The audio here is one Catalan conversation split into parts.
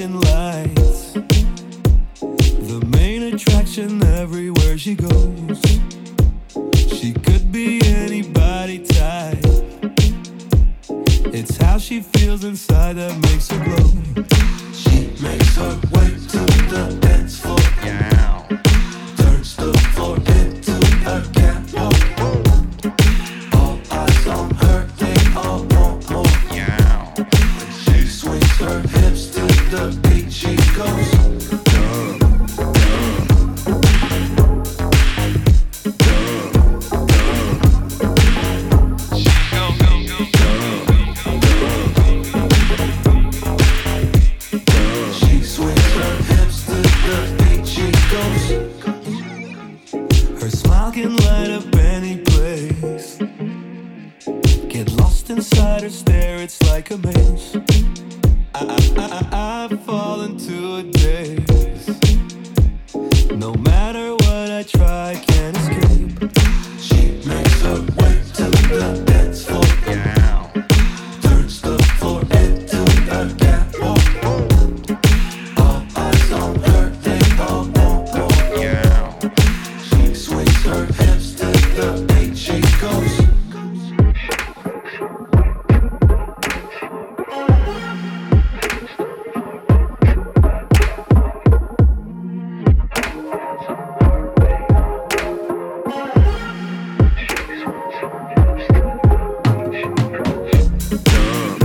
flashing lights. The main attraction everywhere she goes. dumb.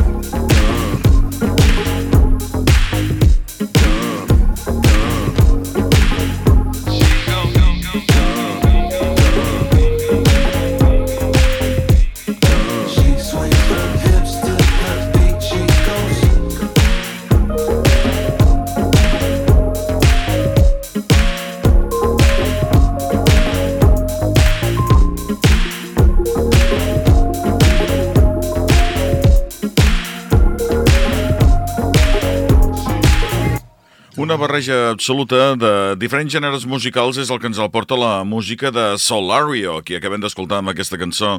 Barreja absoluta de diferents gèneres musicals és el que ens el porta la música de Solario, que acabem d'escoltar amb aquesta cançó.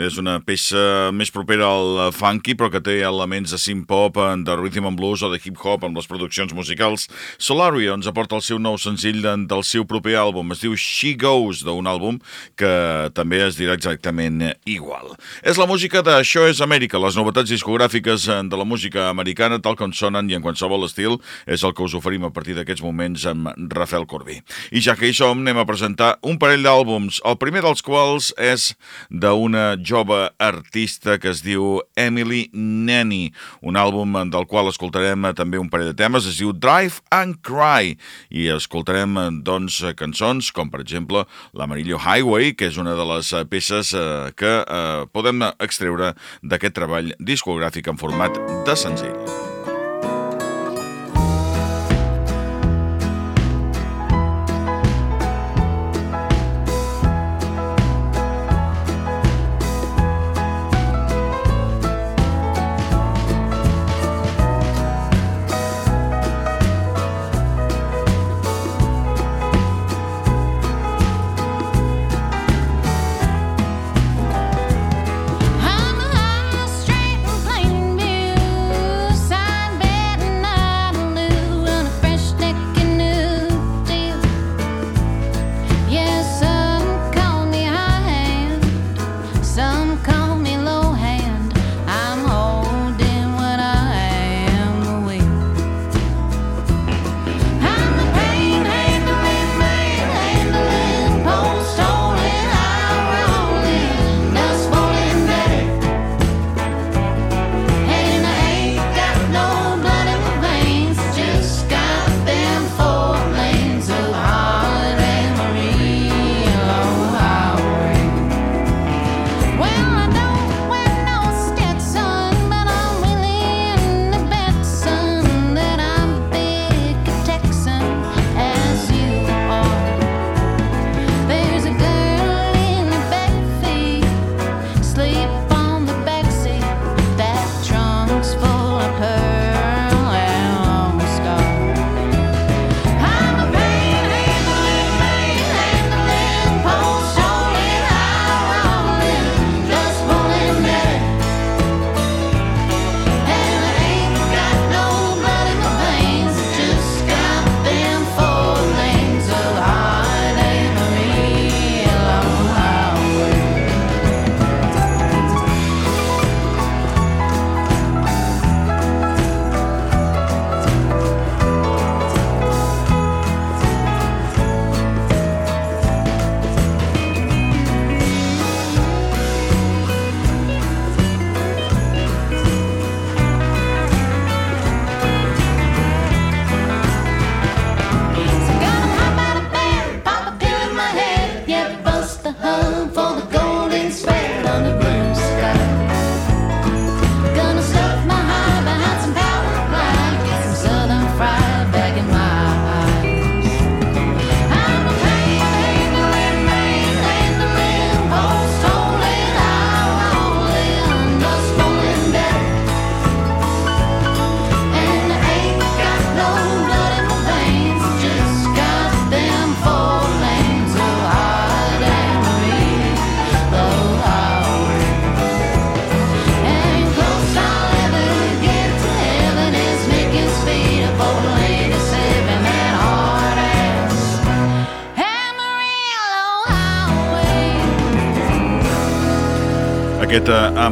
És una peça més propera al funky, però que té elements de synth-pop, de rhythm and blues o de hip-hop amb les produccions musicals. Solario ens aporta el seu nou senzill de- del seu proper àlbum. Es diu She Goes, d'un àlbum que també es dirà exactament igual. És la música de és Amèrica, les novetats discogràfiques de la música americana, tal com sonen i en qualsevol estil, és el que us oferim a partir d'aquests moments amb Rafael Corbí. I ja que hi som, anem a presentar un parell d'àlbums, el primer dels quals és d'una jove artista que es diu Emily Nenny, un àlbum del qual escoltarem també un parell de temes, es diu Drive and Cry, i escoltarem doncs cançons com per exemple l'Amarillo Highway, que és una de les peces eh, que eh, podem extreure d'aquest treball discogràfic en format de senzill.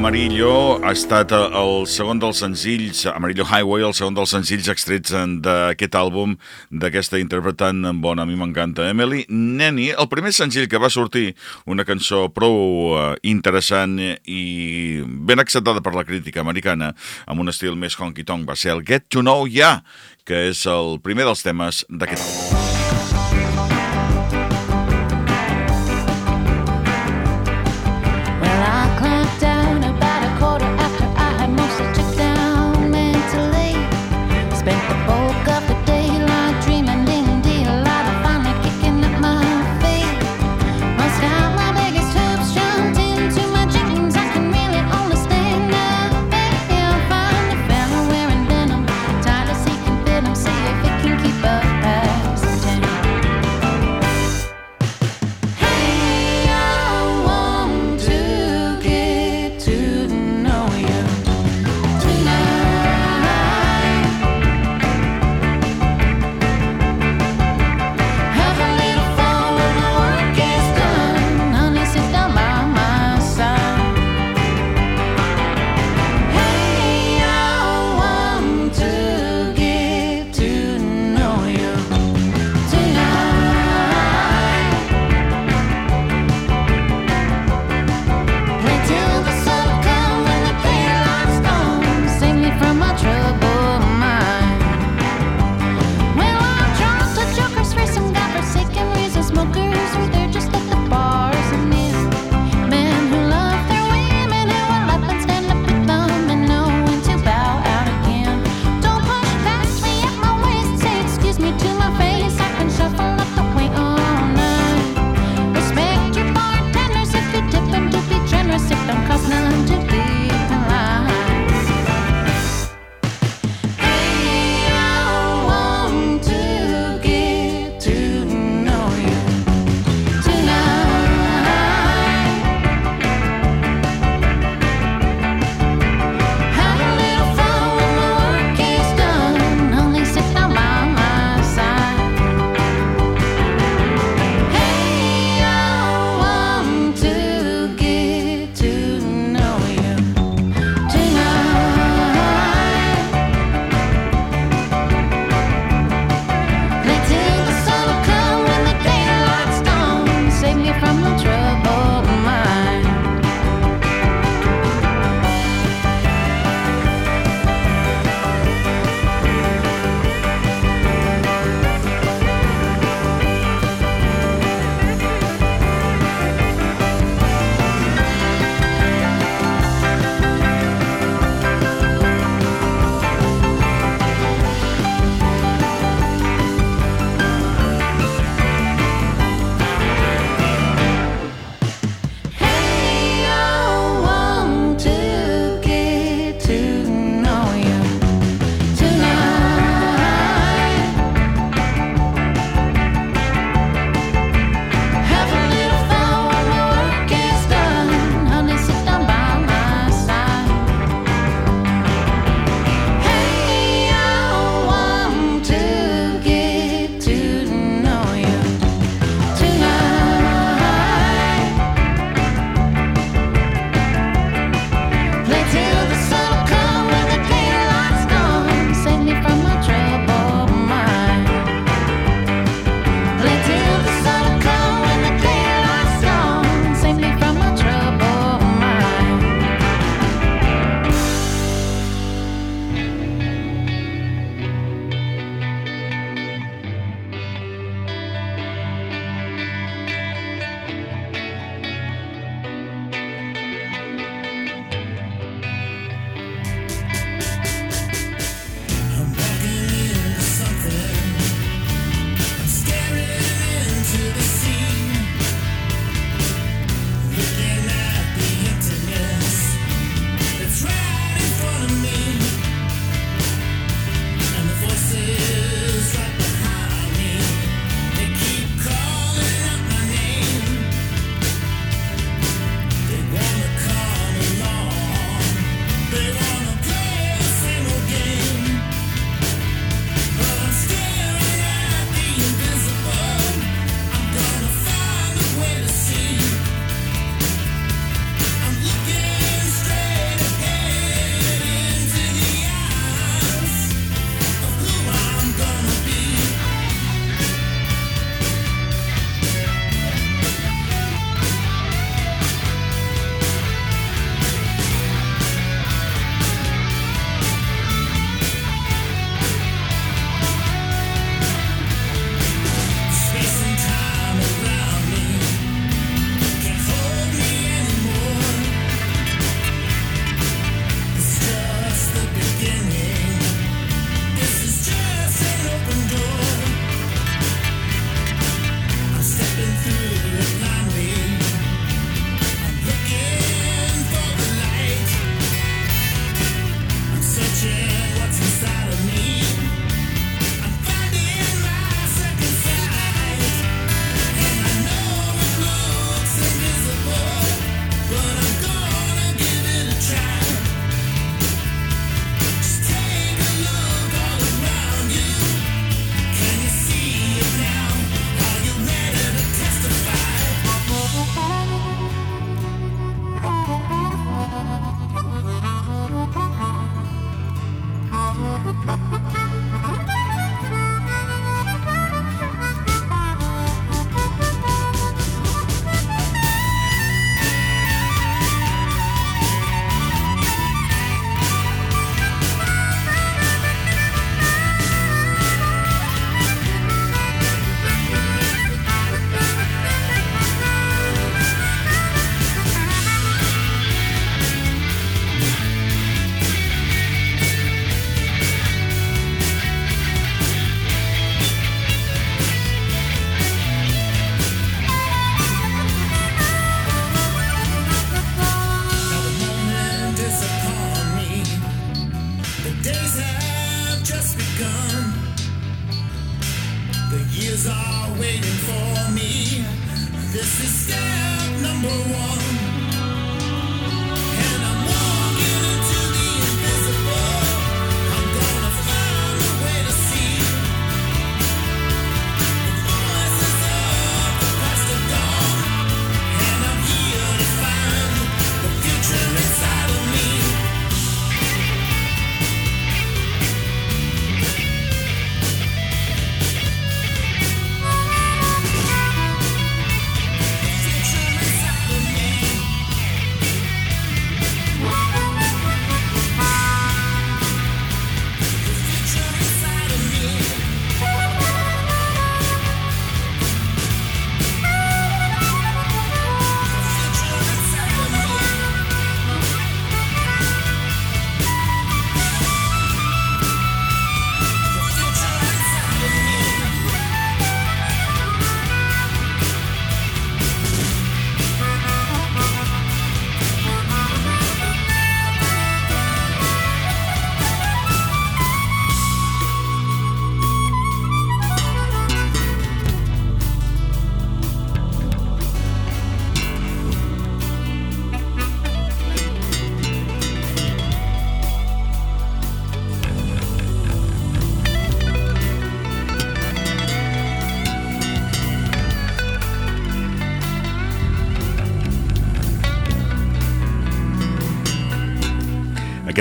Amarillo ha estat el segon dels senzills, Amarillo Highway, el segon dels senzills extrets d'aquest àlbum d'aquesta intèrpret tan bona, a mi m'encanta, Emily Nenny. El primer senzill que va sortir, una cançó prou uh, interessant i ben acceptada per la crítica americana, amb un estil més honky-tonk, va ser el Get to Know Ya, que és el primer dels temes d'aquest àlbum.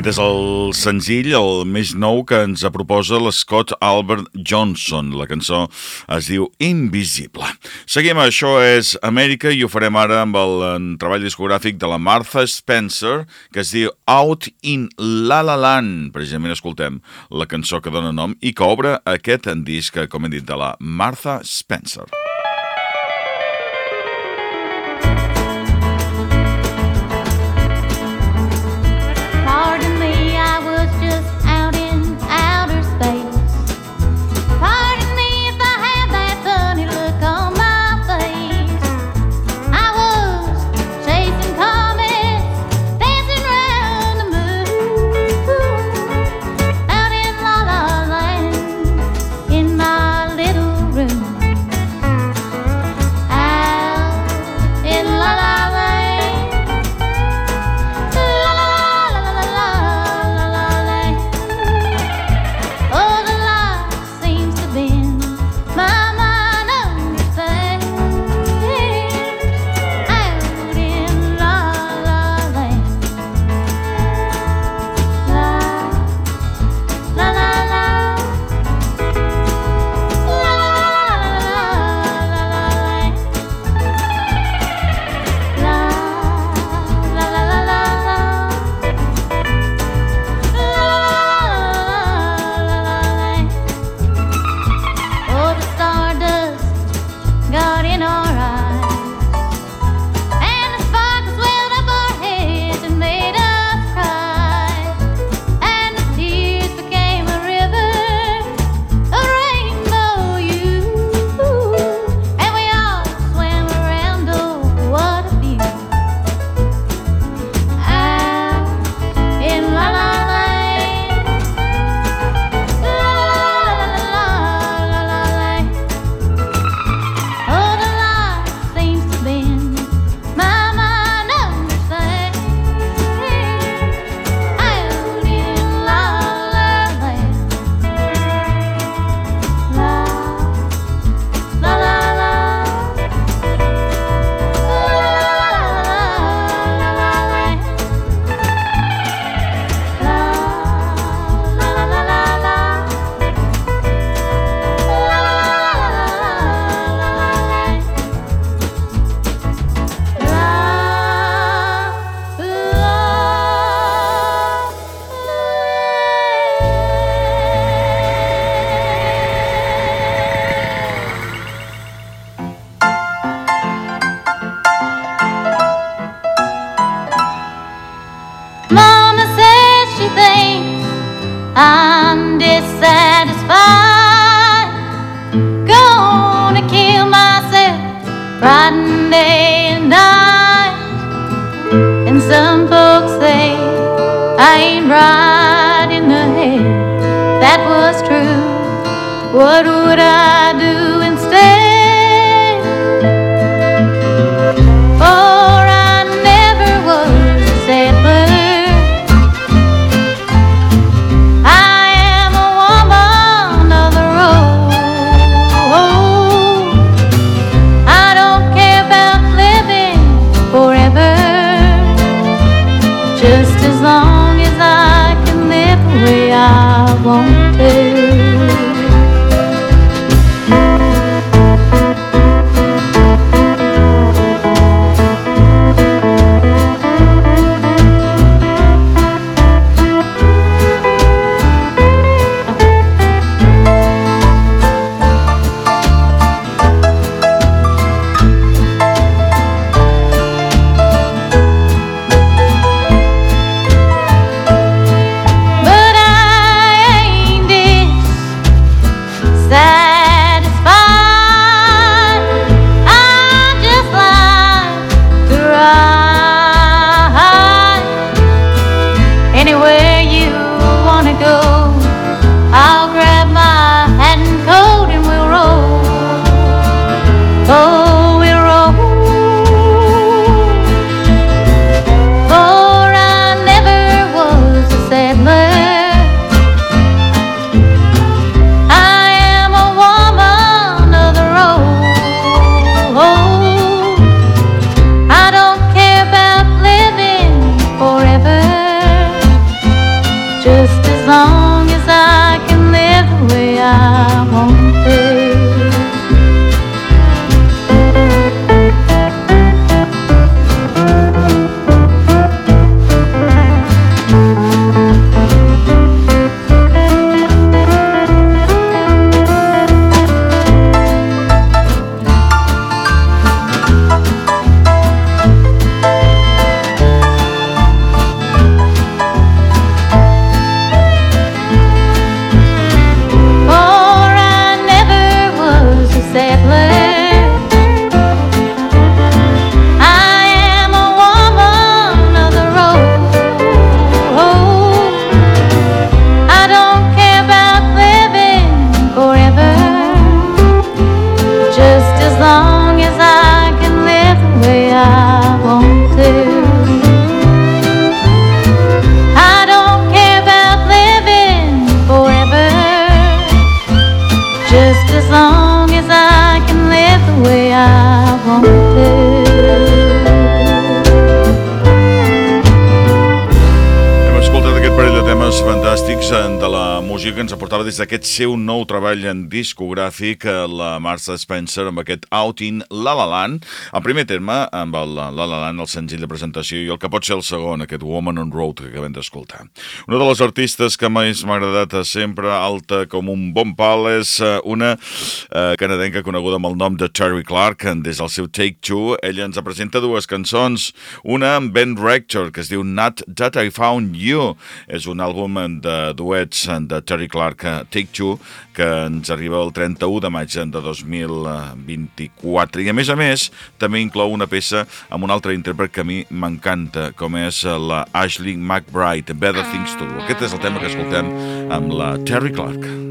Aquest és el senzill, el més nou que ens proposa l'Scott Albert Johnson. La cançó es diu Invisible. Seguim, això és Amèrica i ho farem ara amb el treball discogràfic de la Martha Spencer que es diu Out in La La Land. Precisament escoltem la cançó que dona nom i que obre aquest disc, com he dit, de la Martha Spencer. Des d'aquest seu nou treball en discogràfic la Martha Spencer amb aquest Out in La La Land. El primer terme amb el La La Land el senzill de presentació i el que pot ser el segon aquest Woman on Road que acabem d'escoltar. Una de les artistes que més m'ha agradat sempre alta com un bon pal és eh, una eh, canadenca coneguda amb el nom de Terry Clark des del seu Take Two. Ella ens presenta dues cançons. Una amb Ben Rector que es diu Not That I Found You. És un àlbum de duets de Terry Clark eh, Take Two, que ens arriba el 31 de maig de 2024. I a més a més, també inclou una peça amb un altre intèrpret que a mi m'encanta, com és la Ashley McBride, Better Things to Do. Aquest és el tema que escoltem amb la Terry Clark.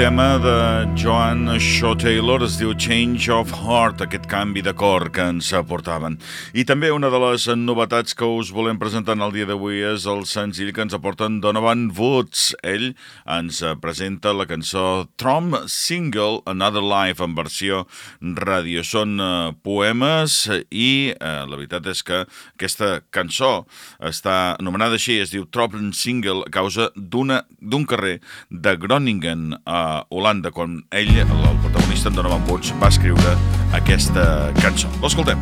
tema da Shaw Taylor es diu Change of Heart, aquest canvi de cor que ens aportaven. I també una de les novetats que us volem presentar en el dia d'avui és el senzill que ens aporten Donovan Woods. Ell ens presenta la cançó Trom Single Another Life en versió ràdio. Són uh, poemes i uh, la veritat és que aquesta cançó està anomenada així, es diu Trom Single a causa d'un carrer de Groningen a Holanda, quan ell, el protagonista en Donovan Woods, va escriure aquesta cançó. L'escoltem.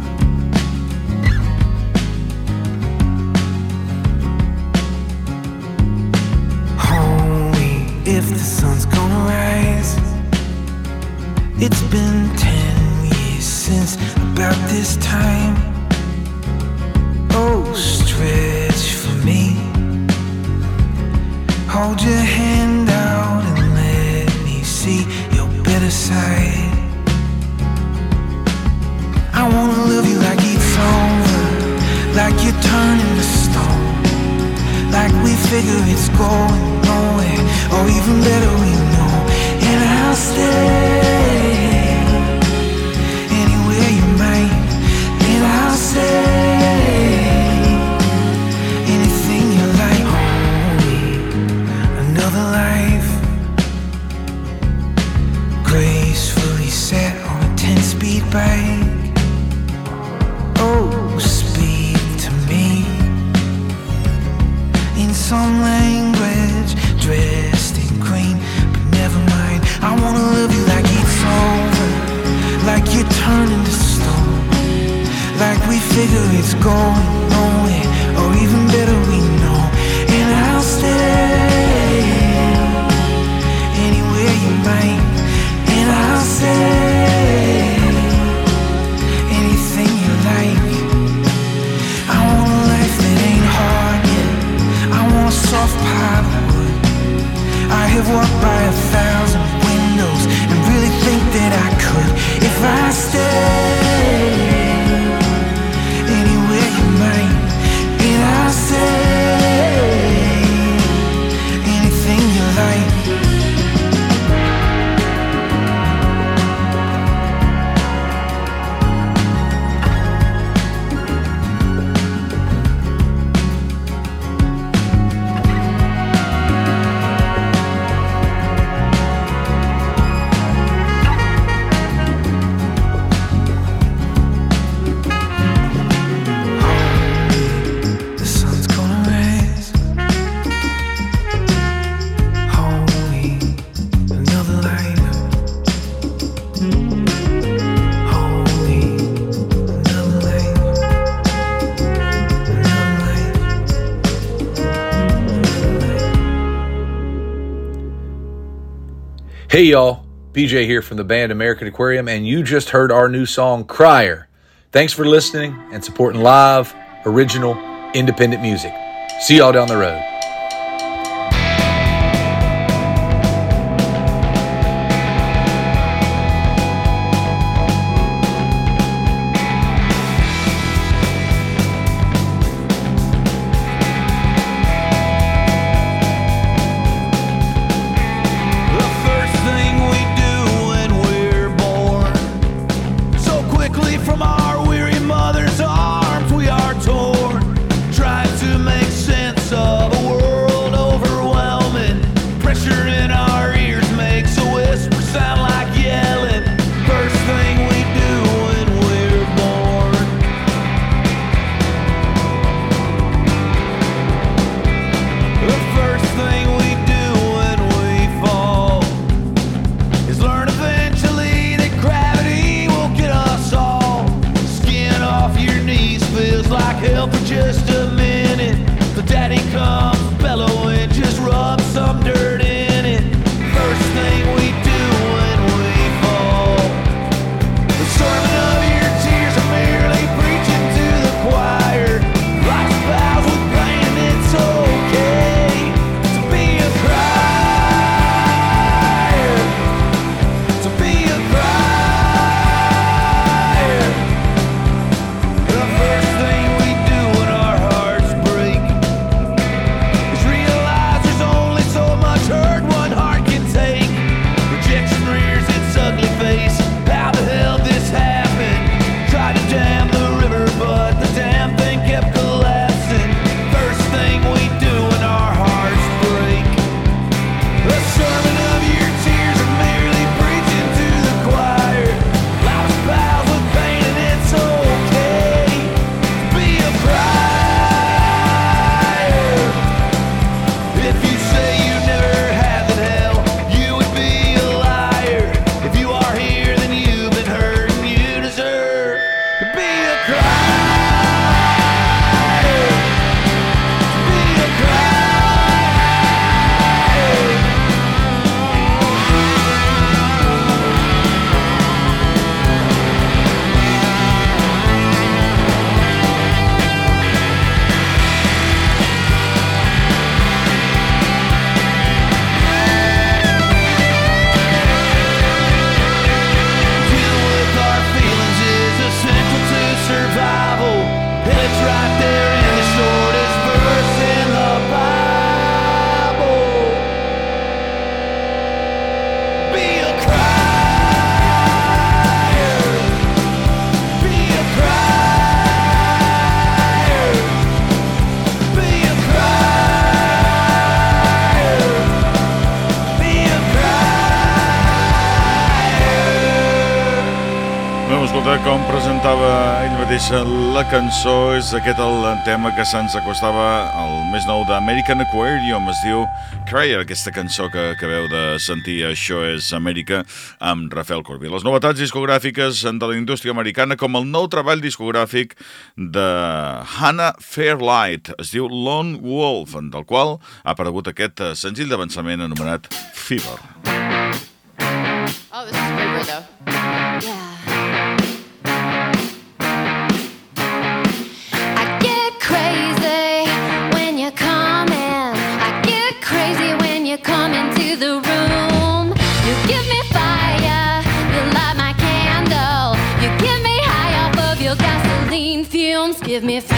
if the sun's gonna rise It's been ten years since about this time Oh, stretch for me Hold your hand out see your better I wanna love you like it's over, like you're turning to stone, like we figure it's going nowhere, or even better, we know, and I'll stay. Anywhere you might, and I'll stay. some language Dressed in green, but never mind. I wanna love you like it's over Like you're turning into stone Like we figure it's going. what by a thousand Hey y'all, PJ here from the band American Aquarium, and you just heard our new song, Crier. Thanks for listening and supporting live, original, independent music. See y'all down the road. la cançó és aquest el tema que se'ns acostava al més nou d'American Aquarium, es diu Cryer, aquesta cançó que acabeu de sentir, això és Amèrica, amb Rafael Corbí. Les novetats discogràfiques de la indústria americana, com el nou treball discogràfic de Hannah Fairlight, es diu Lone Wolf, del qual ha aparegut aquest senzill d'avançament anomenat Fever. Oh, this is Fever, though. Yeah. give me a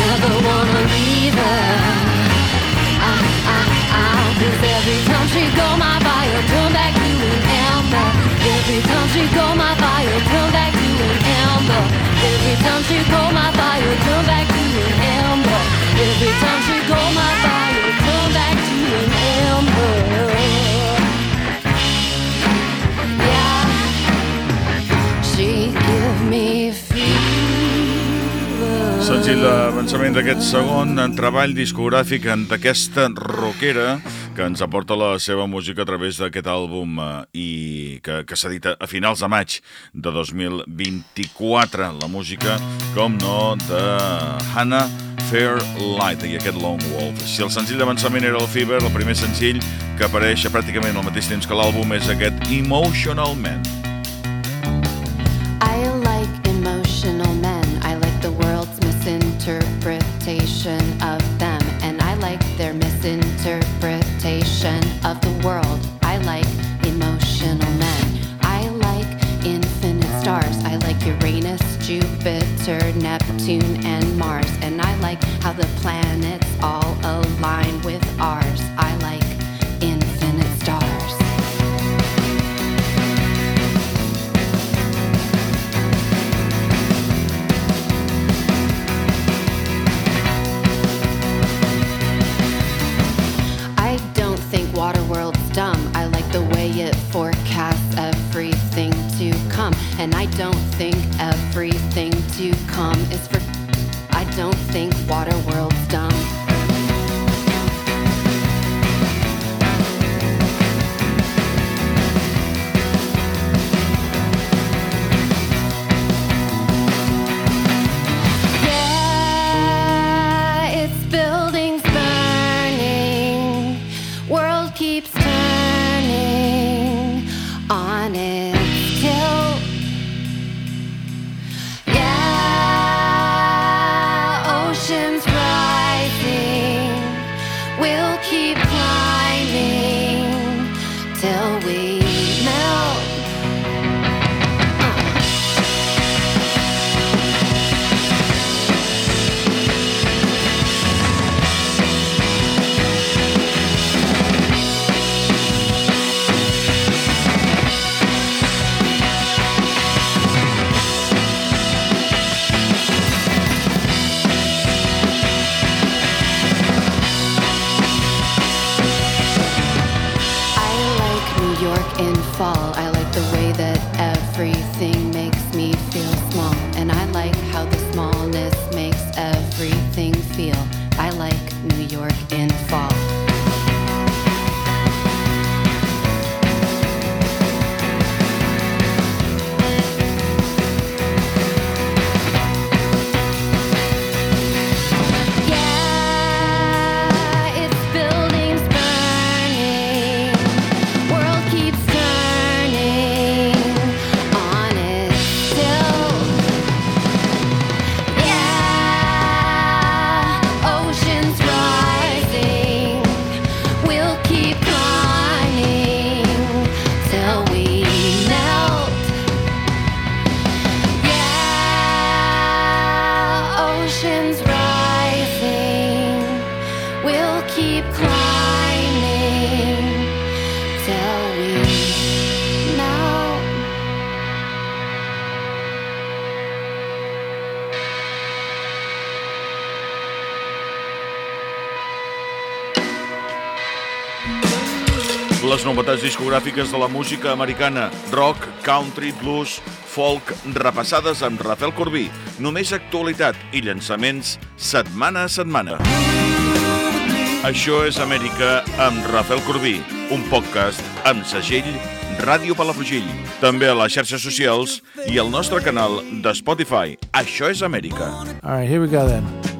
Never wanna leave her. Ah. 'Cause every time she go, my fire turn back to an ember. Every time she go, my fire turn back to an ember. Every time she my Senzill d'avançament d'aquest segon treball discogràfic en d'aquesta rockera que ens aporta la seva música a través d'aquest àlbum eh, i que, que s'edita a finals de maig de 2024. La música, com no, de Hannah Fairlight i aquest Lone Wolf. Si el senzill d'avançament era el Fever, el primer senzill que apareix pràcticament al mateix temps que l'àlbum és aquest Emotional Man. Jupiter, Neptune, and Mars. And I like how the planets all align with ours. I like infinite stars. I don't think Waterworld's dumb. I like the way it forecasts everything to come. And I don't think to come is for. I don't think Waterworld's Les novetats discogràfiques de la música americana, rock, country, blues, folk, repassades amb Rafael Corbí. Només actualitat i llançaments setmana a setmana. Això és Amèrica amb Rafael Corbí, un podcast amb segell Ràdio Palafrugell, també a les xarxes socials i al nostre canal de Spotify. Això és Amèrica. All right, here we go then.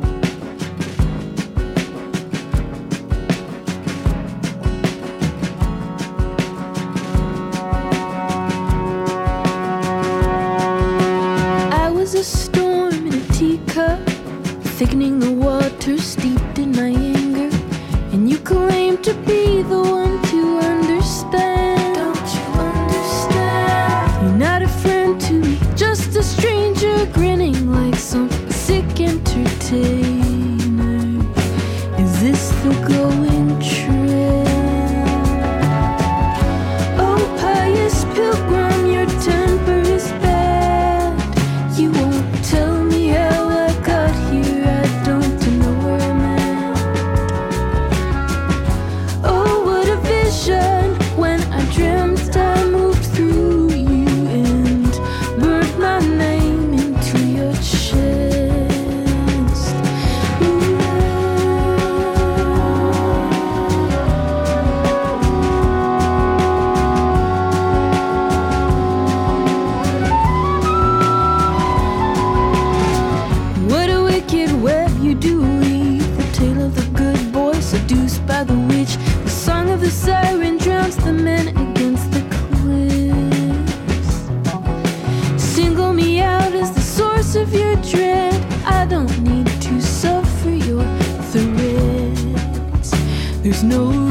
No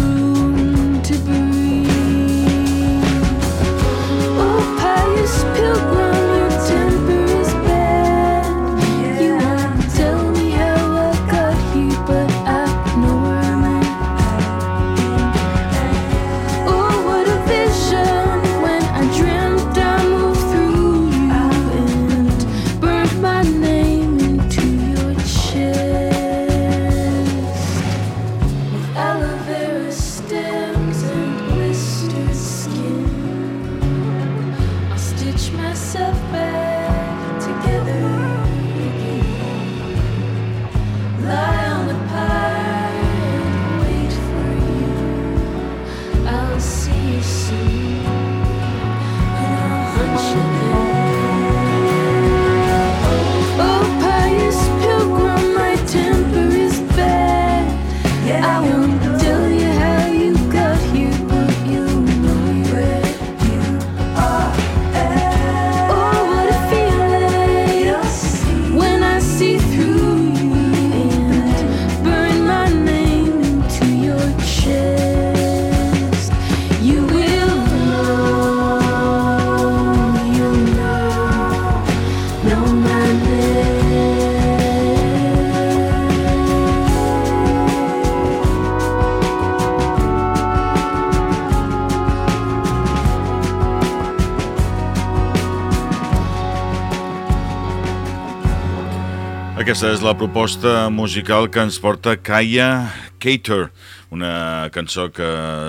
Aquesta és la proposta musical que ens porta Kaya Cater, una cançó que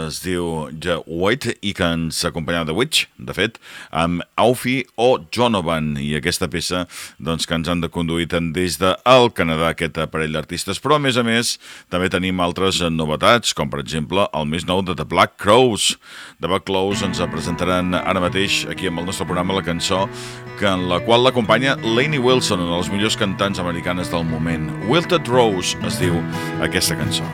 es diu The White i que ens acompanya The Witch, de fet, amb Aufi o Jonovan i aquesta peça doncs, que ens han de conduir tant des del Canadà aquest parell d'artistes, però a més a més també tenim altres novetats, com per exemple el més nou de The Black Crows. The Black Crows ens presentaran ara mateix aquí amb el nostre programa la cançó que en la qual l'acompanya Lainey Wilson, una de les millors cantants americanes del moment. Wilted Rose es diu aquesta cançó.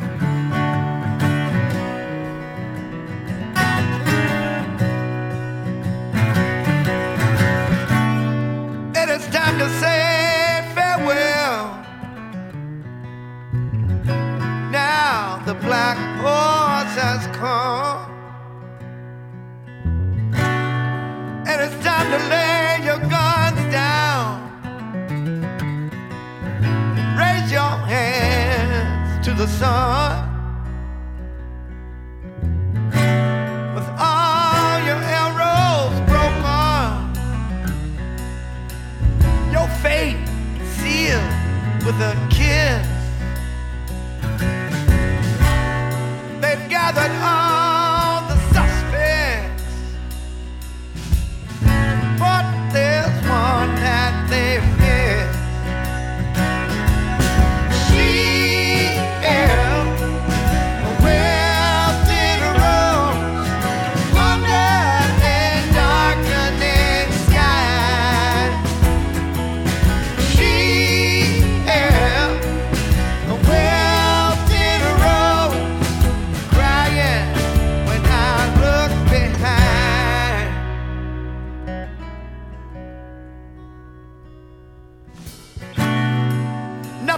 The sun. With all your arrows broken your fate sealed with a kiss.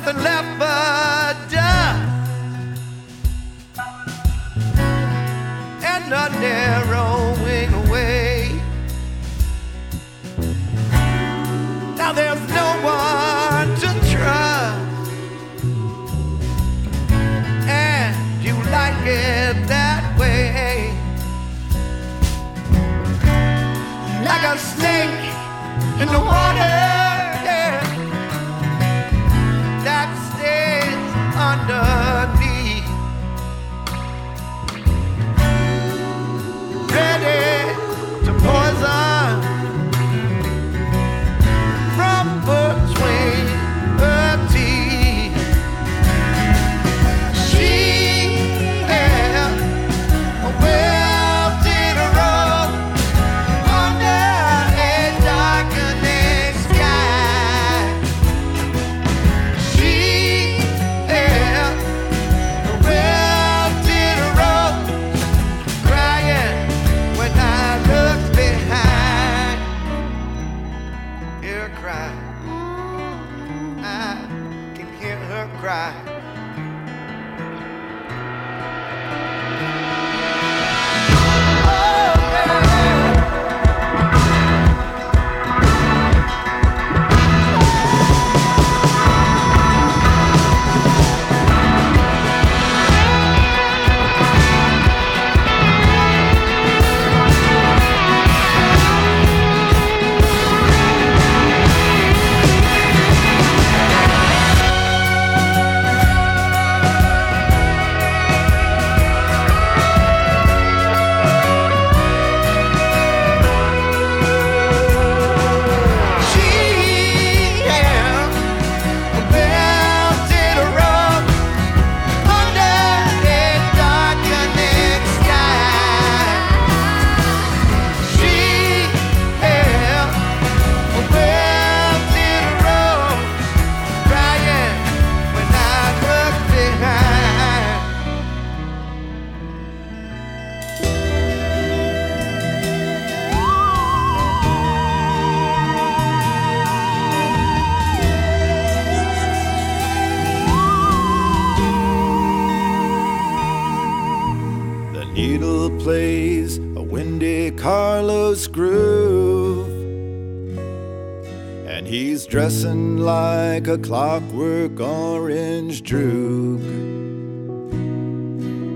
Nothing left but dust and a narrowing away. Now there's no one to trust, and you like it that way. Like a snake in the water a clockwork orange droog.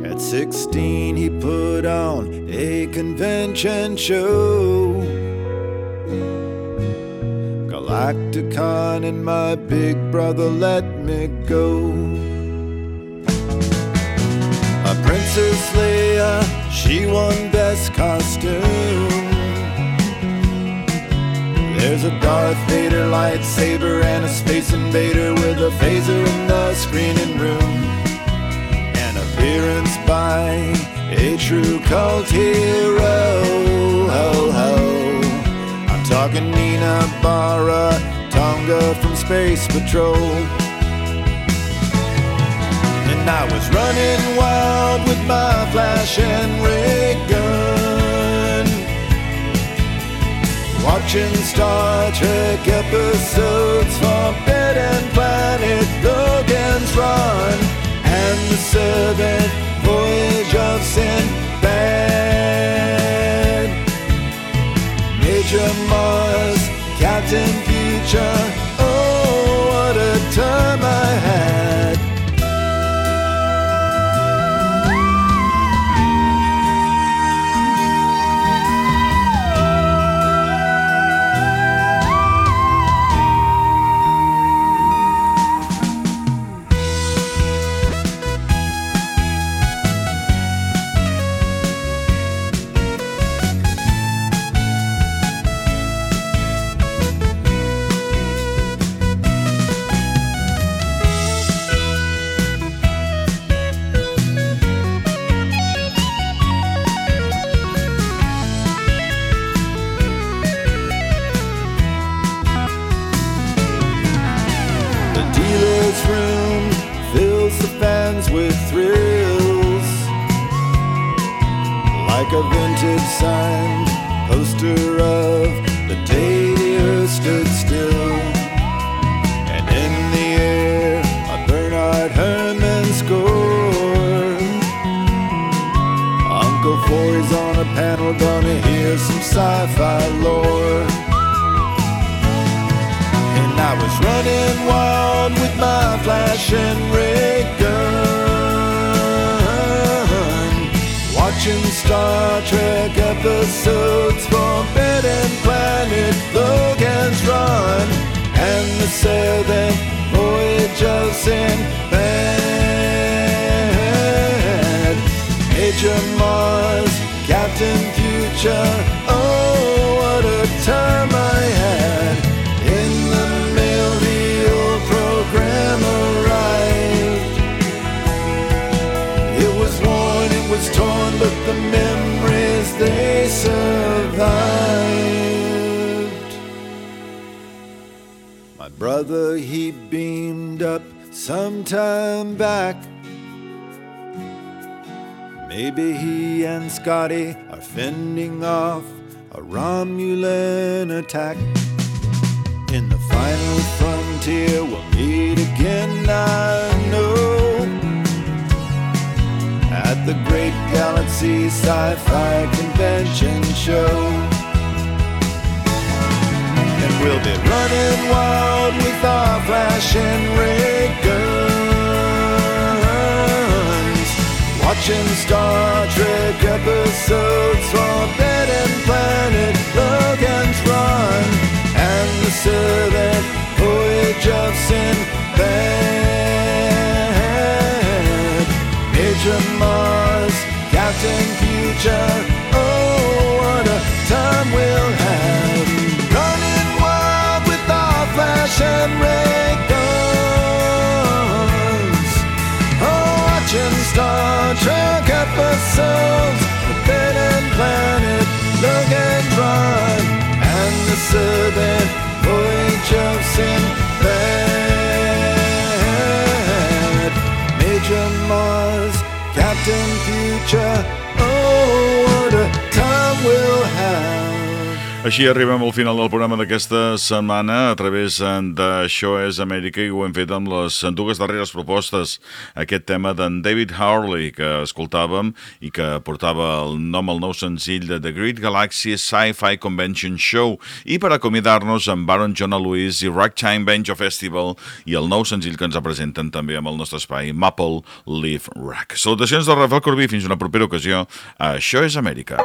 At 16, he put on a convention show. Galacticon and my big brother let Patrol. And I was running wild with my flash and ray gun. Watching Star Trek episodes Forbidden Planet, Logan's Run, and the seventh Captain Future, oh, what a time I had. In the mail, the old program arrived. It was worn, it was torn, but the memories they survived. My brother, he beamed up sometime back. Maybe he and Scotty are fending off a Romulan attack. In the final frontier, we'll meet again, I know. At the Great Galaxy Sci Fi Convention Show. And we'll be running wild with our flash and ray guns. Watching Star Trek episodes Forbidden Planet, Logan's Run, and the seventh voyage of Sinbad. Major Mars, Captain Future, oh, what a time we'll have. Running wild with our flash and ray Look at the souls, the hidden planet, look and run, and the serpent voyage of sin. Major Mars, Captain Future, oh, what a time we'll have. Així arribem al final del programa d'aquesta setmana a través d'Això és Amèrica i ho hem fet amb les dues darreres propostes. Aquest tema d'en David Harley que escoltàvem i que portava el nom al nou senzill de The Great Galaxy Sci-Fi Convention Show i per acomiadar-nos amb Baron John Lewis i Ragtime Banjo Festival i el nou senzill que ens presenten també amb el nostre espai Maple Leaf Rack. Salutacions de Rafael Corbí, fins una propera ocasió. Això és Amèrica.